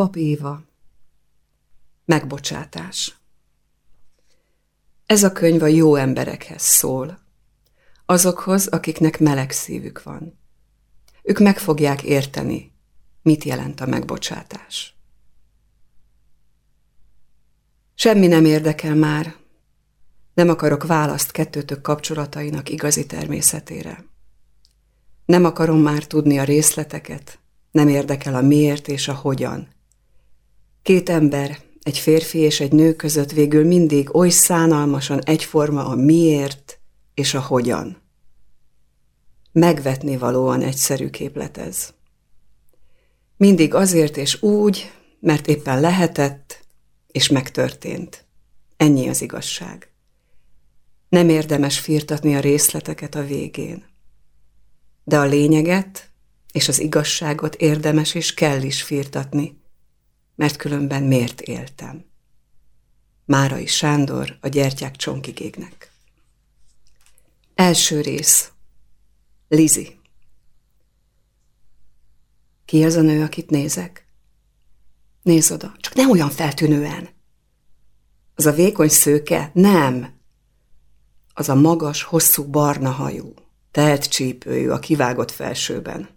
Pap Éva Megbocsátás Ez a könyv a jó emberekhez szól, azokhoz, akiknek meleg szívük van. Ők meg fogják érteni, mit jelent a megbocsátás. Semmi nem érdekel már, nem akarok választ kettőtök kapcsolatainak igazi természetére. Nem akarom már tudni a részleteket, nem érdekel a miért és a hogyan. Két ember, egy férfi és egy nő között végül mindig oly szánalmasan egyforma a miért és a hogyan. Megvetni valóan egyszerű képlet ez. Mindig azért és úgy, mert éppen lehetett, és megtörtént. Ennyi az igazság. Nem érdemes firtatni a részleteket a végén. De a lényeget és az igazságot érdemes és kell is firtatni, mert különben miért éltem. Márai Sándor a gyertyák csonkigégnek. Első rész. Lizi. Ki az a nő, akit nézek? Nézz oda, csak nem olyan feltűnően. Az a vékony szőke? Nem. Az a magas, hosszú barna hajú, telt csípőjű a kivágott felsőben.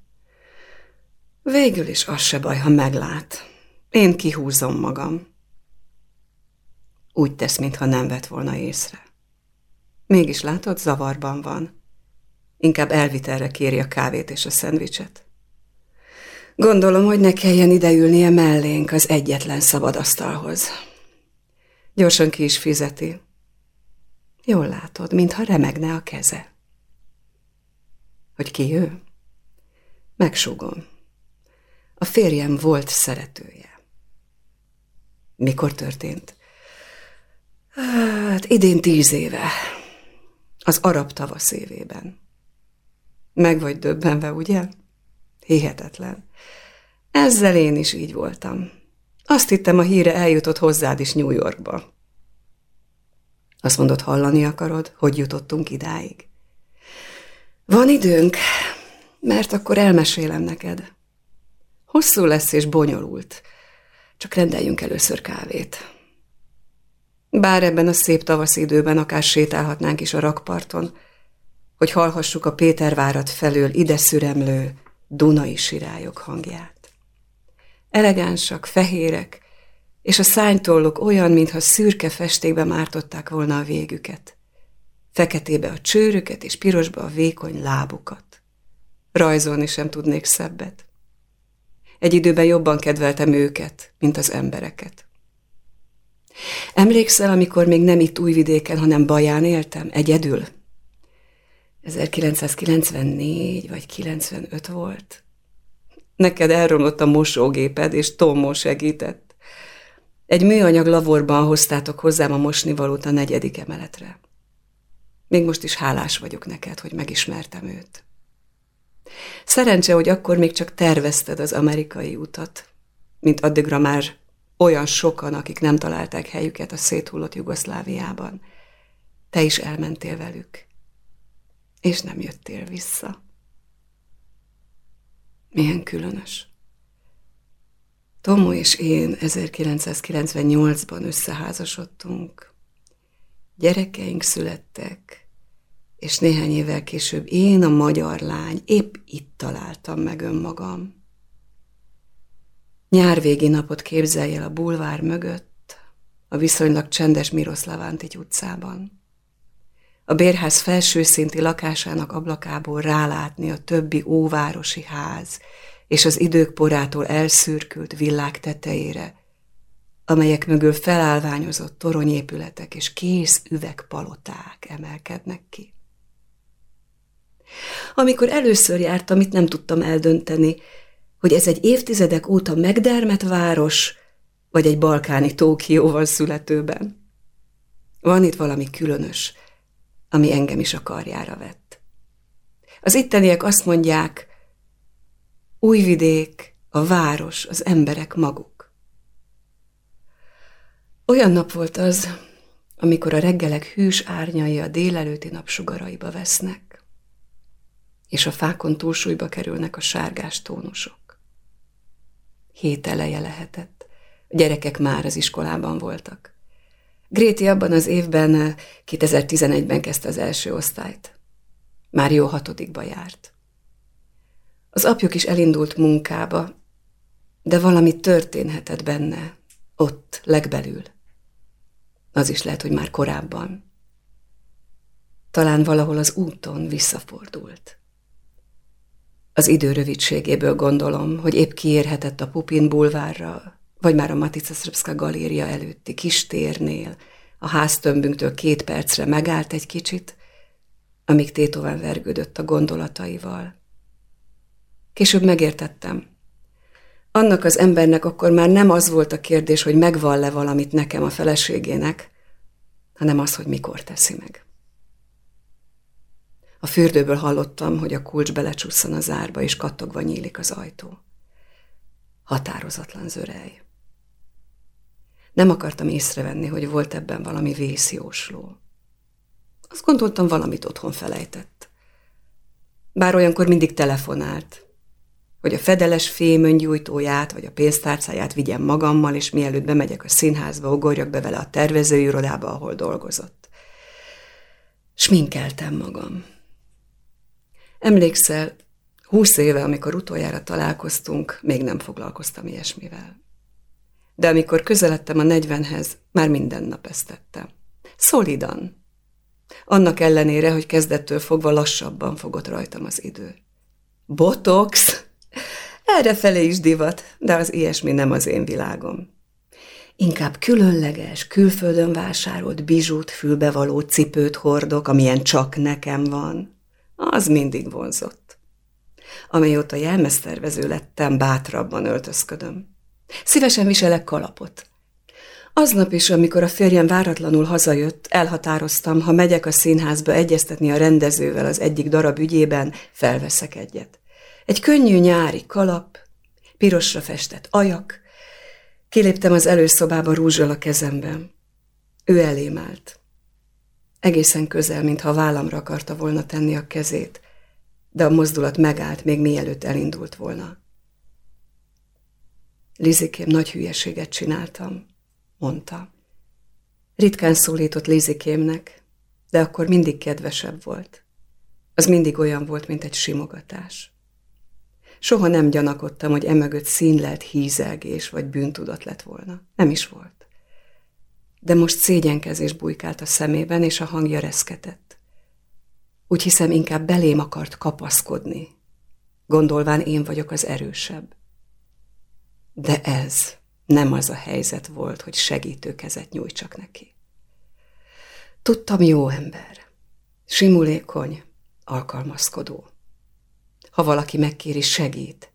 Végül is az se baj, ha meglát. Én kihúzom magam. Úgy tesz, mintha nem vett volna észre. Mégis látod, zavarban van. Inkább elvitelre kéri a kávét és a szendvicset. Gondolom, hogy ne kelljen ideülnie mellénk az egyetlen szabad asztalhoz. Gyorsan ki is fizeti. Jól látod, mintha remegne a keze. Hogy ki ő? Megsúgom. A férjem volt szeretője. Mikor történt? Hát idén tíz éve. Az arab tavasz évében. Meg vagy döbbenve, ugye? Hihetetlen. Ezzel én is így voltam. Azt hittem, a híre eljutott hozzád is New Yorkba. Azt mondod, hallani akarod, hogy jutottunk idáig? Van időnk, mert akkor elmesélem neked. Hosszú lesz és bonyolult. Csak rendeljünk először kávét. Bár ebben a szép tavasz időben akár sétálhatnánk is a rakparton, hogy hallhassuk a Pétervárat felől ide szüremlő Dunai sirályok hangját. Elegánsak, fehérek, és a szánytollok olyan, mintha szürke festékbe mártották volna a végüket. Feketébe a csőrüket, és pirosba a vékony lábukat. Rajzolni sem tudnék szebbet. Egy időben jobban kedveltem őket, mint az embereket. Emlékszel, amikor még nem itt Újvidéken, hanem Baján éltem, egyedül? 1994 vagy 95 volt. Neked elromlott a mosógéped, és Tomó segített. Egy műanyag lavorban hoztátok hozzám a mosnivalót a negyedik emeletre. Még most is hálás vagyok neked, hogy megismertem őt. Szerencse, hogy akkor még csak tervezted az amerikai utat, mint addigra már olyan sokan, akik nem találták helyüket a széthullott Jugoszláviában. Te is elmentél velük, és nem jöttél vissza. Milyen különös. Tomo és én 1998-ban összeházasodtunk. Gyerekeink születtek, és néhány évvel később én, a magyar lány, épp itt találtam meg önmagam. Nyárvégi napot képzelj el a bulvár mögött, a viszonylag csendes Miroszlavántigy utcában. A bérház felsőszinti lakásának ablakából rálátni a többi óvárosi ház és az idők porától elszürkült villák tetejére, amelyek mögül felállványozott toronyépületek és kész üvegpaloták emelkednek ki. Amikor először jártam, itt nem tudtam eldönteni, hogy ez egy évtizedek óta megdermet város, vagy egy balkáni Tókióval születőben. Van itt valami különös, ami engem is a karjára vett. Az itteniek azt mondják, újvidék, a város, az emberek maguk. Olyan nap volt az, amikor a reggelek hűs árnyai a délelőtti napsugaraiba vesznek, és a fákon túlsúlyba kerülnek a sárgás tónusok. Hét eleje lehetett. A gyerekek már az iskolában voltak. Gréti abban az évben, 2011-ben kezdte az első osztályt. Már jó hatodikba járt. Az apjuk is elindult munkába, de valami történhetett benne, ott, legbelül. Az is lehet, hogy már korábban. Talán valahol az úton visszafordult. Az idő rövidségéből gondolom, hogy épp kiérhetett a Pupin bulvárra, vagy már a Matica Srpska galéria előtti kis térnél, a háztömbünktől két percre megállt egy kicsit, amíg tétován vergődött a gondolataival. Később megértettem. Annak az embernek akkor már nem az volt a kérdés, hogy megvan-e valamit nekem a feleségének, hanem az, hogy mikor teszi meg. A fürdőből hallottam, hogy a kulcs belecsusszan a zárba, és kattogva nyílik az ajtó. Határozatlan zörej. Nem akartam észrevenni, hogy volt ebben valami vészjósló. Azt gondoltam, valamit otthon felejtett. Bár olyankor mindig telefonált, hogy a fedeles fémöngyújtóját vagy a pénztárcáját vigyem magammal, és mielőtt bemegyek a színházba, ugorjak be vele a tervezőirodába, ahol dolgozott. Sminkeltem magam. Emlékszel, húsz éve, amikor utoljára találkoztunk, még nem foglalkoztam ilyesmivel. De amikor közeledtem a negyvenhez, már minden nap ezt tettem. Szolidan. Annak ellenére, hogy kezdettől fogva lassabban fogott rajtam az idő. Botox? Errefelé is divat, de az ilyesmi nem az én világom. Inkább különleges, külföldön vásárolt bizsút, fülbevaló cipőt hordok, amilyen csak nekem van. Az mindig vonzott. Amióta jelmeztervező lettem, bátrabban öltözködöm. Szívesen viselek kalapot. Aznap is, amikor a férjem váratlanul hazajött, elhatároztam, ha megyek a színházba egyeztetni a rendezővel az egyik darab ügyében, felveszek egyet. Egy könnyű nyári kalap, pirosra festett ajak. Kiléptem az előszobába rúzsal a kezemben. Ő elém állt. Egészen közel, mintha vállamra akarta volna tenni a kezét, de a mozdulat megállt, még mielőtt elindult volna. Lizikém, nagy hülyeséget csináltam, mondta. Ritkán szólított Lizikémnek, de akkor mindig kedvesebb volt. Az mindig olyan volt, mint egy simogatás. Soha nem gyanakodtam, hogy emögött színlelt hízelgés vagy bűntudat lett volna. Nem is volt. De most szégyenkezés bujkált a szemében, és a hangja reszketett. Úgy hiszem, inkább belém akart kapaszkodni, gondolván én vagyok az erősebb. De ez nem az a helyzet volt, hogy segítőkezet nyújtsak neki. Tudtam jó ember, simulékony, alkalmazkodó ha valaki megkéri, segít.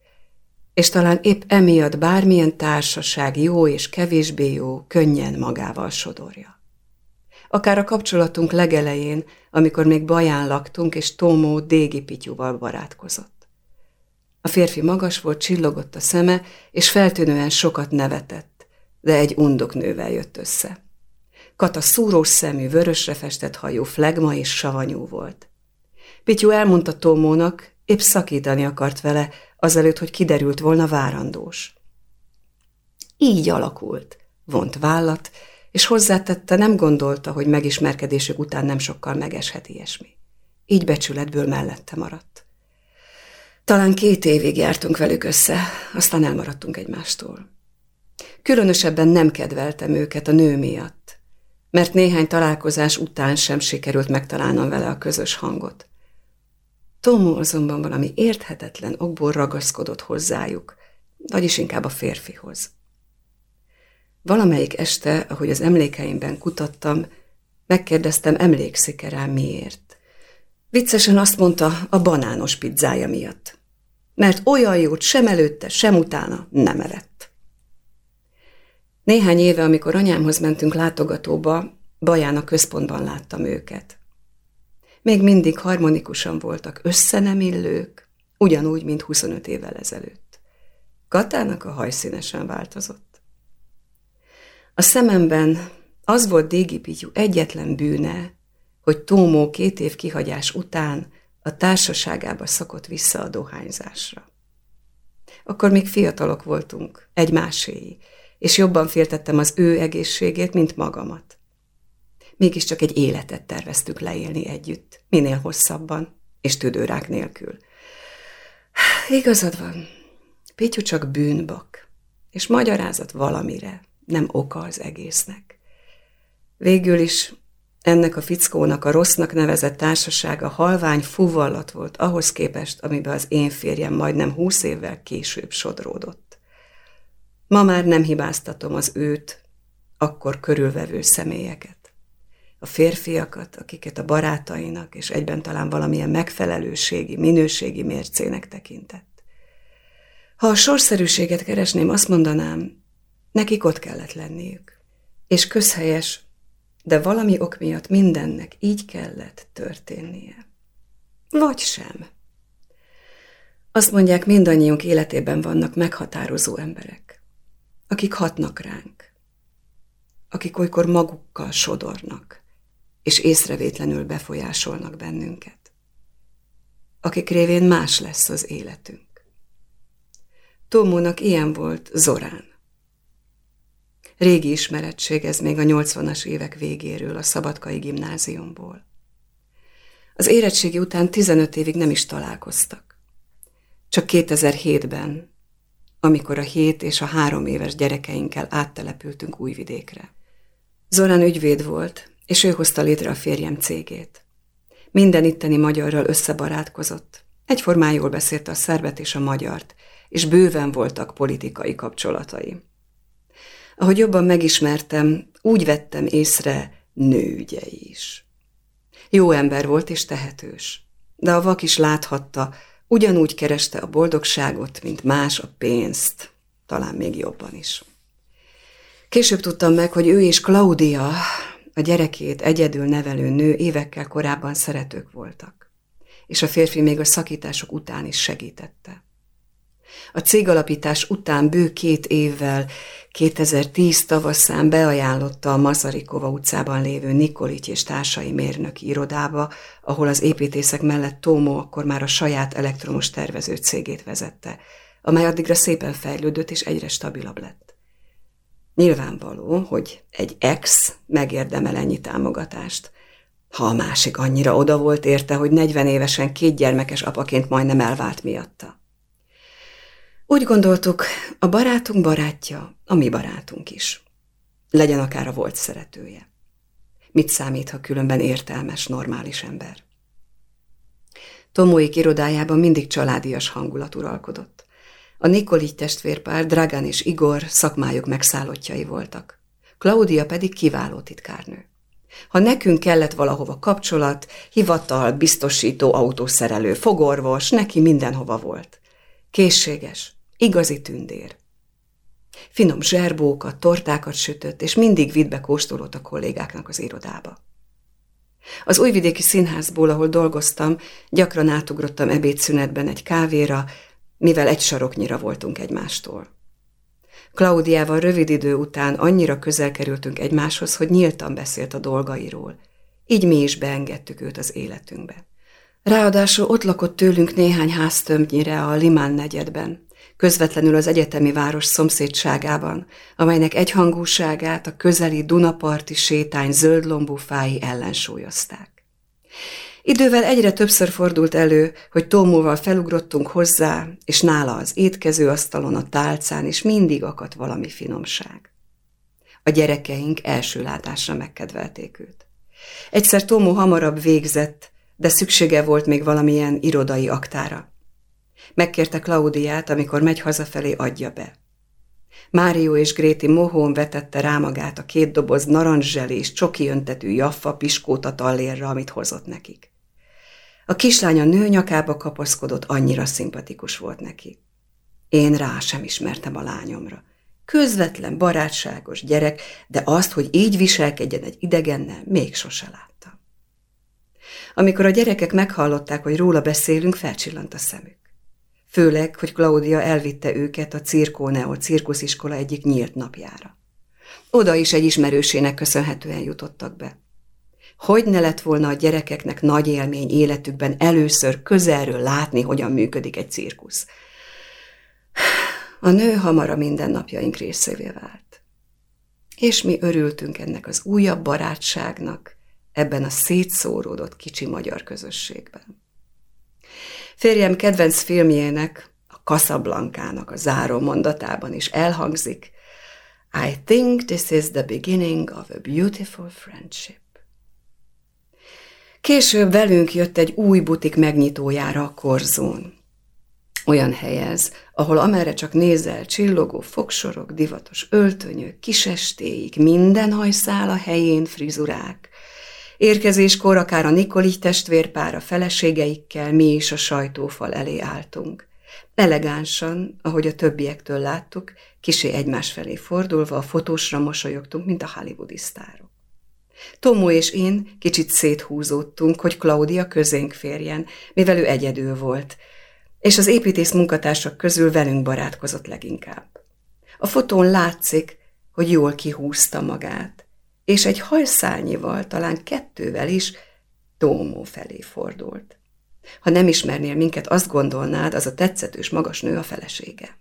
És talán épp emiatt bármilyen társaság jó és kevésbé jó könnyen magával sodorja. Akár a kapcsolatunk legelején, amikor még baján laktunk, és Tómó Dégi Pityúval barátkozott. A férfi magas volt, csillogott a szeme, és feltűnően sokat nevetett, de egy undok nővel jött össze. Kata szúrós szemű, vörösre festett hajú, flegma és savanyú volt. Pityú elmondta Tómónak, Épp szakítani akart vele, azelőtt, hogy kiderült volna várandós. Így alakult, vont vállat, és hozzátette, nem gondolta, hogy megismerkedésük után nem sokkal megeshet ilyesmi. Így becsületből mellette maradt. Talán két évig jártunk velük össze, aztán elmaradtunk egymástól. Különösebben nem kedveltem őket a nő miatt, mert néhány találkozás után sem sikerült megtalálnom vele a közös hangot. Tomó azonban valami érthetetlen okból ragaszkodott hozzájuk, vagyis inkább a férfihoz. Valamelyik este, ahogy az emlékeimben kutattam, megkérdeztem, emlékszik-e rá miért. Viccesen azt mondta, a banános pizzája miatt. Mert olyan jót sem előtte, sem utána nem evett. Néhány éve, amikor anyámhoz mentünk látogatóba, Baján a központban láttam őket. Még mindig harmonikusan voltak összenemillők, ugyanúgy, mint 25 évvel ezelőtt. Katának a hajszínesen változott. A szememben az volt Dégi Pityú egyetlen bűne, hogy Tómó két év kihagyás után a társaságába szokott vissza a dohányzásra. Akkor még fiatalok voltunk, egymáséi, és jobban féltettem az ő egészségét, mint magamat. Mégiscsak egy életet terveztük leélni együtt, minél hosszabban, és tüdőrák nélkül. Igazad van, Pityu csak bűnbak, és magyarázat valamire, nem oka az egésznek. Végül is ennek a fickónak a rossznak nevezett társasága halvány fuvallat volt ahhoz képest, amiben az én férjem majdnem húsz évvel később sodródott. Ma már nem hibáztatom az őt, akkor körülvevő személyeket. A férfiakat, akiket a barátainak és egyben talán valamilyen megfelelőségi, minőségi mércének tekintett. Ha a sorszerűséget keresném, azt mondanám, nekik ott kellett lenniük. És közhelyes, de valami ok miatt mindennek így kellett történnie. Vagy sem. Azt mondják, mindannyiunk életében vannak meghatározó emberek, akik hatnak ránk, akik olykor magukkal sodornak, és észrevétlenül befolyásolnak bennünket, akik révén más lesz az életünk. Tomónak ilyen volt Zorán. Régi ismerettség ez még a 80-as évek végéről a Szabadkai gimnáziumból. Az érettségi után 15 évig nem is találkoztak. Csak 2007-ben, amikor a 7 és a 3 éves gyerekeinkkel áttelepültünk Újvidékre. Zorán ügyvéd volt, és ő hozta létre a férjem cégét. Minden itteni magyarral összebarátkozott. Egyformán jól beszélte a szervet és a magyart, és bőven voltak politikai kapcsolatai. Ahogy jobban megismertem, úgy vettem észre nőügyei is. Jó ember volt és tehetős, de a vak is láthatta, ugyanúgy kereste a boldogságot, mint más a pénzt, talán még jobban is. Később tudtam meg, hogy ő és Claudia, a gyerekét egyedül nevelő nő évekkel korábban szeretők voltak, és a férfi még a szakítások után is segítette. A cégalapítás után bő két évvel, 2010 tavaszán beajánlotta a Mazarikova utcában lévő Nikolics és társai mérnöki irodába, ahol az építészek mellett Tómo akkor már a saját elektromos tervező cégét vezette, amely addigra szépen fejlődött és egyre stabilabb lett. Nyilvánvaló, hogy egy ex megérdemel ennyi támogatást, ha a másik annyira oda volt érte, hogy 40 évesen két gyermekes apaként majdnem elvált miatta. Úgy gondoltuk, a barátunk barátja, a mi barátunk is. Legyen akár a volt szeretője. Mit számít, ha különben értelmes, normális ember? Tomóik irodájában mindig családias hangulat uralkodott. A Nikoligy testvérpár, Dragan és Igor szakmájuk megszállottjai voltak. Claudia pedig kiváló titkárnő. Ha nekünk kellett valahova kapcsolat, hivatal, biztosító, autószerelő, fogorvos, neki mindenhova volt. Készséges, igazi tündér. Finom zserbókat, tortákat sütött, és mindig vitt be a kollégáknak az irodába. Az újvidéki színházból, ahol dolgoztam, gyakran átugrottam ebédszünetben egy kávéra, mivel egy saroknyira voltunk egymástól. Klaudiával rövid idő után annyira közel kerültünk egymáshoz, hogy nyíltan beszélt a dolgairól. Így mi is beengedtük őt az életünkbe. Ráadásul ott lakott tőlünk néhány háztömbnyire a Limán negyedben, közvetlenül az egyetemi város szomszédságában, amelynek egyhangúságát a közeli Dunaparti sétány zöldlombú fái ellensúlyozták. Idővel egyre többször fordult elő, hogy Tómóval felugrottunk hozzá, és nála az étkező asztalon a tálcán is mindig akadt valami finomság. A gyerekeink első látásra megkedvelték őt. Egyszer Tomó hamarabb végzett, de szüksége volt még valamilyen irodai aktára. Megkérte Klaudiát, amikor megy hazafelé, adja be. Mário és Gréti mohón vetette rá magát a két doboz narancszselés, csoki öntetű jaffa piskóta tallérra, amit hozott nekik. A kislány a nő nyakába kapaszkodott, annyira szimpatikus volt neki. Én rá sem ismertem a lányomra. Közvetlen, barátságos gyerek, de azt, hogy így viselkedjen egy idegennel, még sose láttam. Amikor a gyerekek meghallották, hogy róla beszélünk, felcsillant a szemük. Főleg, hogy Claudia elvitte őket a Cirkóneo cirkusziskola egyik nyílt napjára. Oda is egy ismerősének köszönhetően jutottak be. Hogy ne lett volna a gyerekeknek nagy élmény életükben először közelről látni, hogyan működik egy cirkusz. A nő hamar a mindennapjaink részévé vált. És mi örültünk ennek az újabb barátságnak ebben a szétszóródott kicsi magyar közösségben. Férjem kedvenc filmjének, a Casablanca-nak a záró mondatában is elhangzik, I think this is the beginning of a beautiful friendship. Később velünk jött egy új butik megnyitójára a Korzón. Olyan helyez, ahol amerre csak nézel, csillogó fogsorok, divatos öltönyök, kisestéik, minden hajszál a helyén, frizurák. Érkezéskor akár a Nikoli testvérpár a feleségeikkel, mi is a sajtófal elé álltunk. Elegánsan, ahogy a többiektől láttuk, kisé egymás felé fordulva a fotósra mosolyogtunk, mint a hollywoodi sztárok. Tomó és én kicsit széthúzódtunk, hogy Claudia közénk férjen, mivel ő egyedül volt, és az építész munkatársak közül velünk barátkozott leginkább. A fotón látszik, hogy jól kihúzta magát, és egy hajszálnyival, talán kettővel is Tómó felé fordult. Ha nem ismernél minket, azt gondolnád, az a tetszetős magas nő a felesége.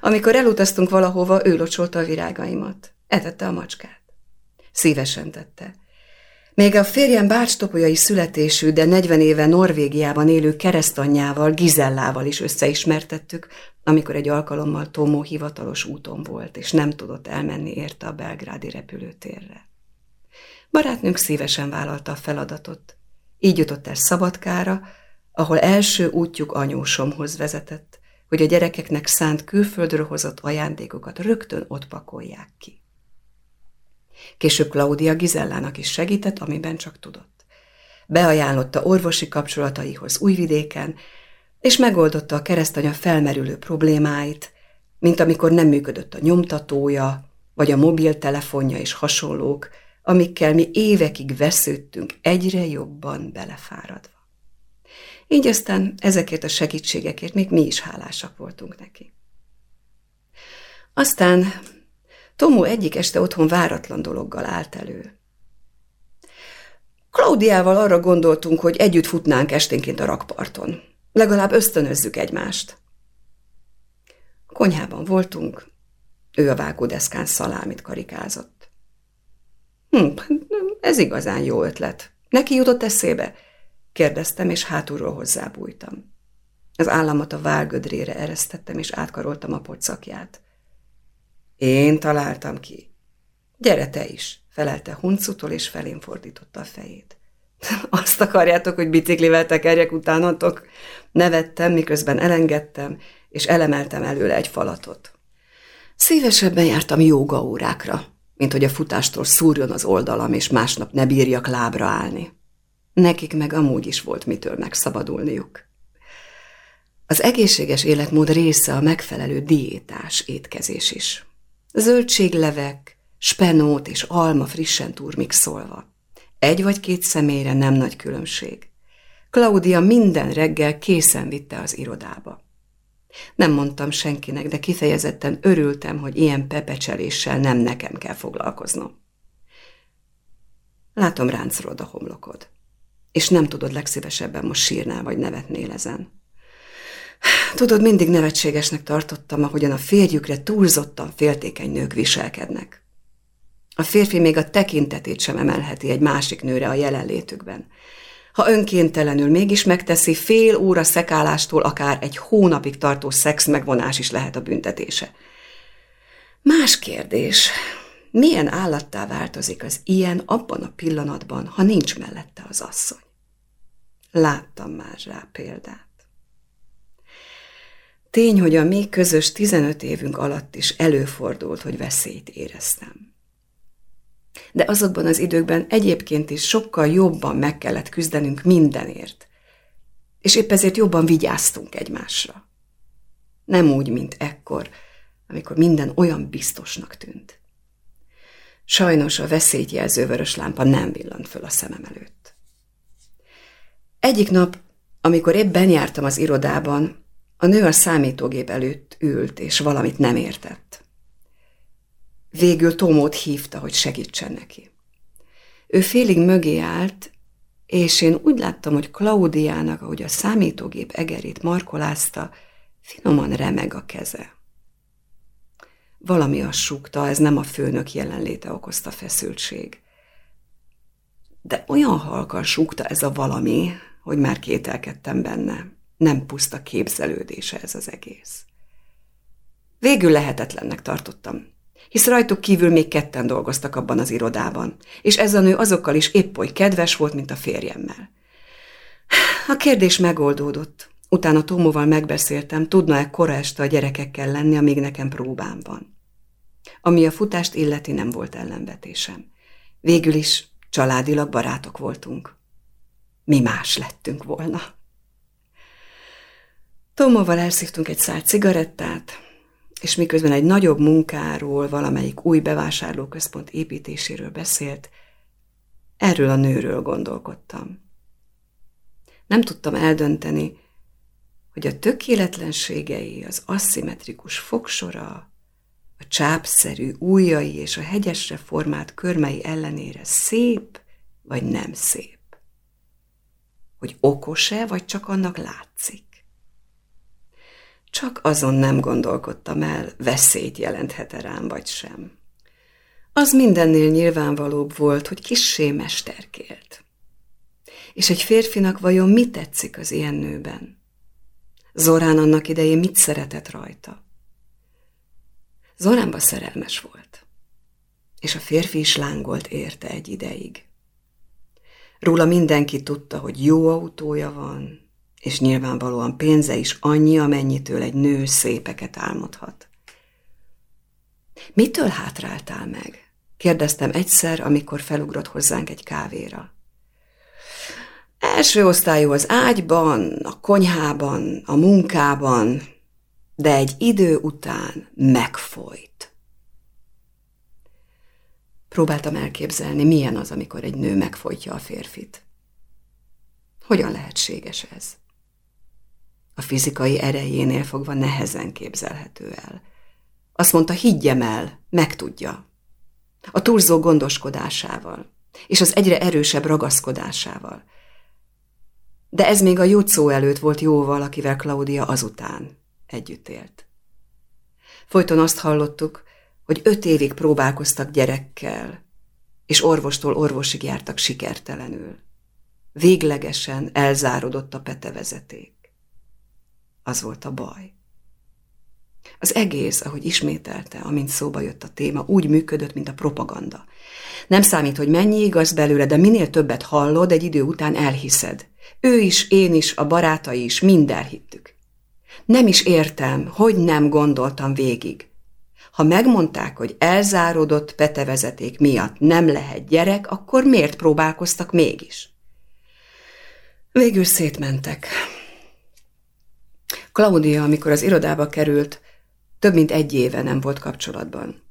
Amikor elutaztunk valahova, ő locsolta a virágaimat. Etette a macskát. Szívesen tette. Még a férjem bácstopolyai születésű, de 40 éve Norvégiában élő keresztanyjával, Gizellával is összeismertettük, amikor egy alkalommal Tomó hivatalos úton volt, és nem tudott elmenni érte a belgrádi repülőtérre. Barátnőnk szívesen vállalta a feladatot. Így jutott el Szabadkára, ahol első útjuk anyósomhoz vezetett, hogy a gyerekeknek szánt külföldről hozott ajándékokat rögtön ott pakolják ki. Később Claudia Gizellának is segített, amiben csak tudott. Beajánlotta orvosi kapcsolataihoz Újvidéken, és megoldotta a keresztanya felmerülő problémáit, mint amikor nem működött a nyomtatója, vagy a mobiltelefonja és hasonlók, amikkel mi évekig vesződtünk egyre jobban belefáradva. Így aztán ezekért a segítségekért még mi is hálásak voltunk neki. Aztán Tomó egyik este otthon váratlan dologgal állt elő. Klaudiával arra gondoltunk, hogy együtt futnánk esténként a rakparton. Legalább ösztönözzük egymást. Konyhában voltunk, ő a vágódeszkán szalámit karikázott. Hm, ez igazán jó ötlet. Neki jutott eszébe? Kérdeztem, és hátulról hozzábújtam. Az államat a válgödrére eresztettem, és átkaroltam a pocakját. Én találtam ki. Gyere te is, felelte huncutól, és felén fordította a fejét. Azt akarjátok, hogy biciklivel tekerjek utánatok? Nevettem, miközben elengedtem, és elemeltem előle egy falatot. Szívesebben jártam órákra, mint hogy a futástól szúrjon az oldalam, és másnap ne bírjak lábra állni. Nekik meg amúgy is volt mitől megszabadulniuk. Az egészséges életmód része a megfelelő diétás étkezés is. Zöldséglevek, spenót és alma frissen turmixolva. Egy vagy két személyre nem nagy különbség. Claudia minden reggel készen vitte az irodába. Nem mondtam senkinek, de kifejezetten örültem, hogy ilyen pepecseléssel nem nekem kell foglalkoznom. Látom ráncrod a homlokod, és nem tudod legszívesebben most sírnál vagy nevetnél ezen. Tudod, mindig nevetségesnek tartottam, ahogyan a férjükre túlzottan féltékeny nők viselkednek. A férfi még a tekintetét sem emelheti egy másik nőre a jelenlétükben. Ha önkéntelenül mégis megteszi, fél óra szekálástól akár egy hónapig tartó szex megvonás is lehet a büntetése. Más kérdés, milyen állattá változik az ilyen abban a pillanatban, ha nincs mellette az asszony? Láttam már rá példát. Tény, hogy a mi közös 15 évünk alatt is előfordult, hogy veszélyt éreztem. De azokban az időkben egyébként is sokkal jobban meg kellett küzdenünk mindenért, és épp ezért jobban vigyáztunk egymásra. Nem úgy, mint ekkor, amikor minden olyan biztosnak tűnt. Sajnos a veszélyt vörös lámpa nem villant föl a szemem előtt. Egyik nap, amikor éppen jártam az irodában, a nő a számítógép előtt ült, és valamit nem értett. Végül Tomót hívta, hogy segítsen neki. Ő félig mögé állt, és én úgy láttam, hogy Klaudiának, ahogy a számítógép egerét markolázta, Finoman remeg a keze. Valami azt súgta, ez nem a főnök jelenléte okozta feszültség. De olyan halkan súgta ez a valami, hogy már kételkedtem benne. Nem puszta képzelődése ez az egész. Végül lehetetlennek tartottam, hisz rajtuk kívül még ketten dolgoztak abban az irodában, és ez a nő azokkal is épp oly kedves volt, mint a férjemmel. A kérdés megoldódott. Utána Tomóval megbeszéltem, tudna-e kora este a gyerekekkel lenni, amíg nekem próbám van. Ami a futást illeti, nem volt ellenvetésem. Végül is családilag barátok voltunk. Mi más lettünk volna. Tomóval elszívtunk egy szál cigarettát, és miközben egy nagyobb munkáról, valamelyik új bevásárlóközpont építéséről beszélt, erről a nőről gondolkodtam. Nem tudtam eldönteni, hogy a tökéletlenségei, az aszimmetrikus fogsora, a csápszerű ujjai és a hegyesre formált körmei ellenére szép vagy nem szép. Hogy okos-e, vagy csak annak látszik. Csak azon nem gondolkodtam el, veszélyt jelenthet-e rám, vagy sem. Az mindennél nyilvánvalóbb volt, hogy kissé mesterkélt. És egy férfinak vajon mi tetszik az ilyen nőben? Zorán annak idején mit szeretett rajta? Zoránba szerelmes volt, és a férfi is lángolt érte egy ideig. Róla mindenki tudta, hogy jó autója van, és nyilvánvalóan pénze is annyi, amennyitől egy nő szépeket álmodhat. Mitől hátráltál meg? Kérdeztem egyszer, amikor felugrott hozzánk egy kávéra. Első osztályú az ágyban, a konyhában, a munkában, de egy idő után megfolyt. Próbáltam elképzelni, milyen az, amikor egy nő megfojtja a férfit. Hogyan lehetséges ez? A fizikai erejénél fogva nehezen képzelhető el. Azt mondta, higgyem el, megtudja. A túlzó gondoskodásával, és az egyre erősebb ragaszkodásával. De ez még a jutszó előtt volt jóval, akivel Claudia azután együtt élt. Folyton azt hallottuk, hogy öt évig próbálkoztak gyerekkel, és orvostól orvosig jártak sikertelenül. Véglegesen elzárodott a petevezeték. Az volt a baj. Az egész, ahogy ismételte, amint szóba jött a téma, úgy működött, mint a propaganda. Nem számít, hogy mennyi igaz belőle, de minél többet hallod, egy idő után elhiszed. Ő is, én is, a barátai is, mind elhittük. Nem is értem, hogy nem gondoltam végig. Ha megmondták, hogy elzárodott petevezeték miatt nem lehet gyerek, akkor miért próbálkoztak mégis? Végül szétmentek. Claudia, amikor az irodába került, több mint egy éve nem volt kapcsolatban.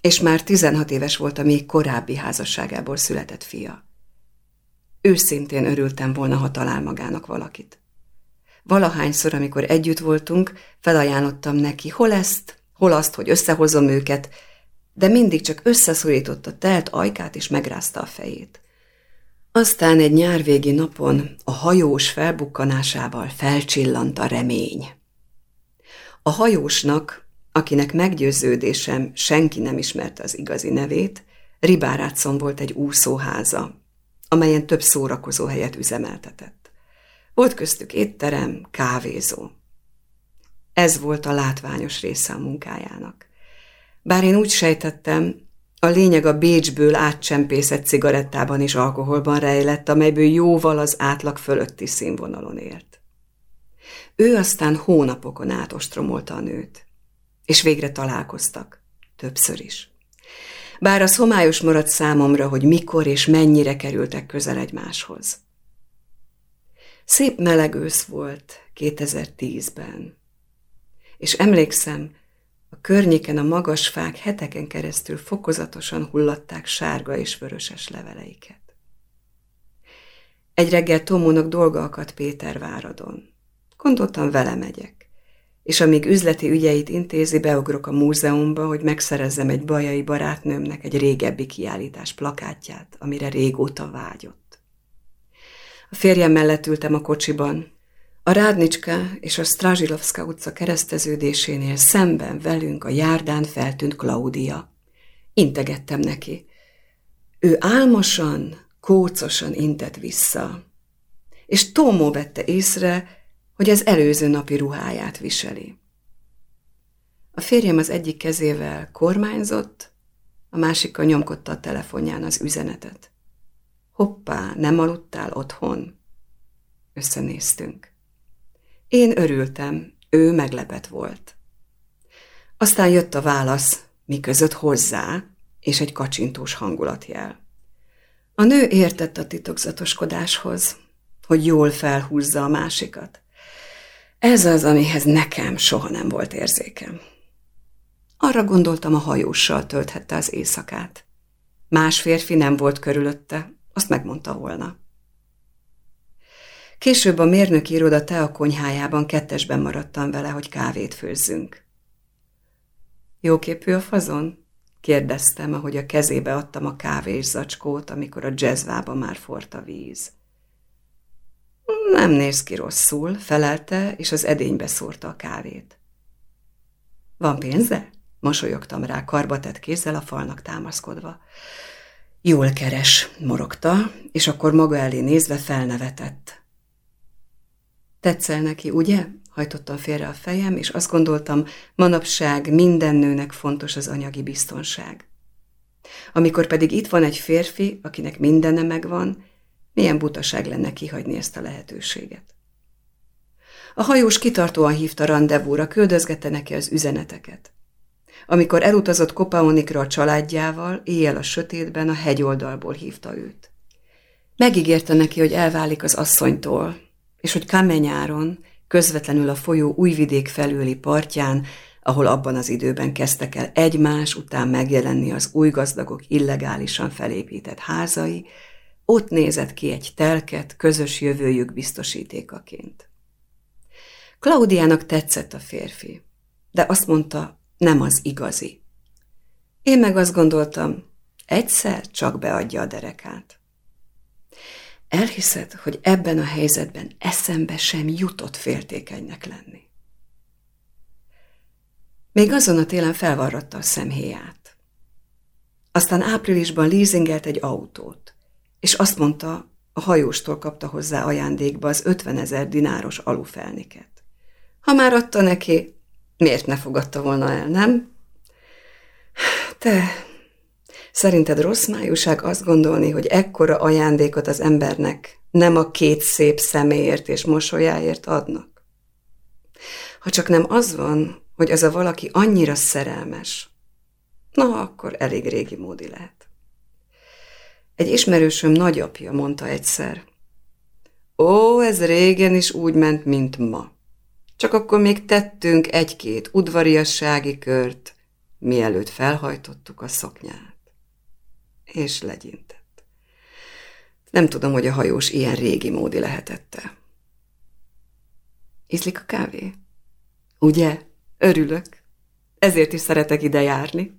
És már 16 éves volt a még korábbi házasságából született fia. Őszintén örültem volna, ha talál magának valakit. Valahányszor, amikor együtt voltunk, felajánlottam neki, hol ezt, hol azt, hogy összehozom őket, de mindig csak összeszorította telt ajkát és megrázta a fejét. Aztán egy nyárvégi napon a hajós felbukkanásával felcsillant a remény. A hajósnak, akinek meggyőződésem senki nem ismerte az igazi nevét, Ribárátszon volt egy úszóháza, amelyen több szórakozó helyet üzemeltetett. Volt köztük étterem, kávézó. Ez volt a látványos része a munkájának. Bár én úgy sejtettem, a lényeg a Bécsből átcsempészett cigarettában is alkoholban rejlett, amelyből jóval az átlag fölötti színvonalon élt. Ő aztán hónapokon át ostromolta a nőt, és végre találkoztak, többször is. Bár az homályos maradt számomra, hogy mikor és mennyire kerültek közel egymáshoz. Szép meleg ősz volt 2010-ben, és emlékszem, a környéken a magas fák heteken keresztül fokozatosan hullatták sárga és vöröses leveleiket. Egy reggel Tomónak dolga akadt Péter váradon. Gondoltam, vele megyek. És amíg üzleti ügyeit intézi, beugrok a múzeumba, hogy megszerezzem egy bajai barátnőmnek egy régebbi kiállítás plakátját, amire régóta vágyott. A férjem mellett ültem a kocsiban, A Rádnicska és a Strazsilovska utca kereszteződésénél szemben velünk a járdán feltűnt Klaudia. Integettem neki. Ő álmosan, kócosan intett vissza, és Tómó vette észre, hogy az előző napi ruháját viseli. A férjem az egyik kezével kormányzott, a másikkal nyomkodta a telefonján az üzenetet. Hoppá, nem aludtál otthon? Összenéztünk. Én örültem, ő meglepet volt. Aztán jött a válasz, miközött hozzá, és egy kacsintós hangulatjel. A nő értett a titokzatoskodáshoz, hogy jól felhúzza a másikat. Ez az, amihez nekem soha nem volt érzékem. Arra gondoltam, a hajóssal tölthette az éjszakát. Más férfi nem volt körülötte, azt megmondta volna. Később a mérnöki iroda te a konyhájában kettesben maradtam vele, hogy kávét főzzünk. Jóképű a fazon? kérdeztem, ahogy a kezébe adtam a kávés zacskót, amikor a jazzvába már forrt a víz. Nem néz ki rosszul, felelte, és az edénybe szórta a kávét. Van pénze? Mosolyogtam rá, karbatett kézzel a falnak támaszkodva. Jól keres, morogta, és akkor maga elé nézve felnevetett. Tetszel neki, ugye? Hajtottam félre a fejem, és azt gondoltam, manapság minden nőnek fontos az anyagi biztonság. Amikor pedig itt van egy férfi, akinek mindene megvan, milyen butaság lenne kihagyni ezt a lehetőséget. A hajós kitartóan hívta rendezvúra, küldözgette neki az üzeneteket. Amikor elutazott Kopaonikra a családjával, éjjel a sötétben a hegyoldalból hívta őt. Megígérte neki, hogy elválik az asszonytól, és hogy Kamenyáron, közvetlenül a folyó újvidék felüli partján, ahol abban az időben kezdtek el egymás után megjelenni az új gazdagok illegálisan felépített házai, ott nézett ki egy telket közös jövőjük biztosítékaként. Klaudiának tetszett a férfi, de azt mondta, nem az igazi. Én meg azt gondoltam, egyszer csak beadja a derekát. Elhiszed, hogy ebben a helyzetben eszembe sem jutott féltékenynek lenni. Még azon a télen felvarratta a szemhéját. Aztán áprilisban leasingelt egy autót, és azt mondta, a hajóstól kapta hozzá ajándékba az 50 ezer dináros alufelniket. Ha már adta neki, miért ne fogadta volna el, nem? Te, Szerinted rossz májúság azt gondolni, hogy ekkora ajándékot az embernek nem a két szép szeméért és mosolyáért adnak? Ha csak nem az van, hogy az a valaki annyira szerelmes, na, akkor elég régi módi lehet. Egy ismerősöm nagyapja mondta egyszer, ó, ez régen is úgy ment, mint ma. Csak akkor még tettünk egy-két udvariassági kört, mielőtt felhajtottuk a szoknyát és legyintett. Nem tudom, hogy a hajós ilyen régi módi lehetette. Ízlik a kávé? Ugye? Örülök. Ezért is szeretek ide járni.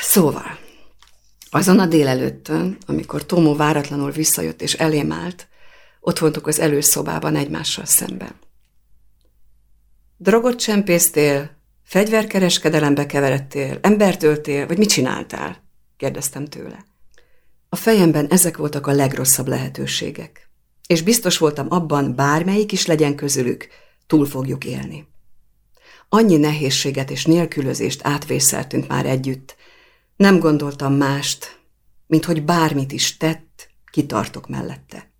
Szóval, azon a délelőttön, amikor Tomó váratlanul visszajött és elém állt, ott voltunk az előszobában egymással szemben. Drogot csempésztél, fegyverkereskedelembe keveredtél, embert öltél, vagy mit csináltál? Kérdeztem tőle. A fejemben ezek voltak a legrosszabb lehetőségek, és biztos voltam abban, bármelyik is legyen közülük, túl fogjuk élni. Annyi nehézséget és nélkülözést átvészeltünk már együtt, nem gondoltam mást, mint hogy bármit is tett, kitartok mellette.